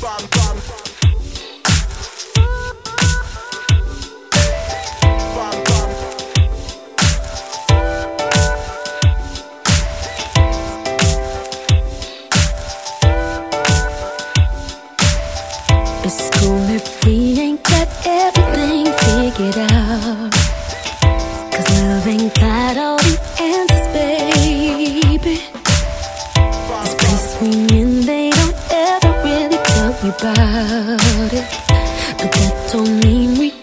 bam, bam. It's cool if we ain't got everything figured out. Cause love ain't got all about it, but that don't mean we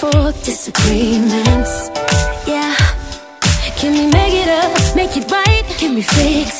for disagreements. Yeah. Can we make it up, make it right? Can we fix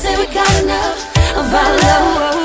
Say we got enough of our love.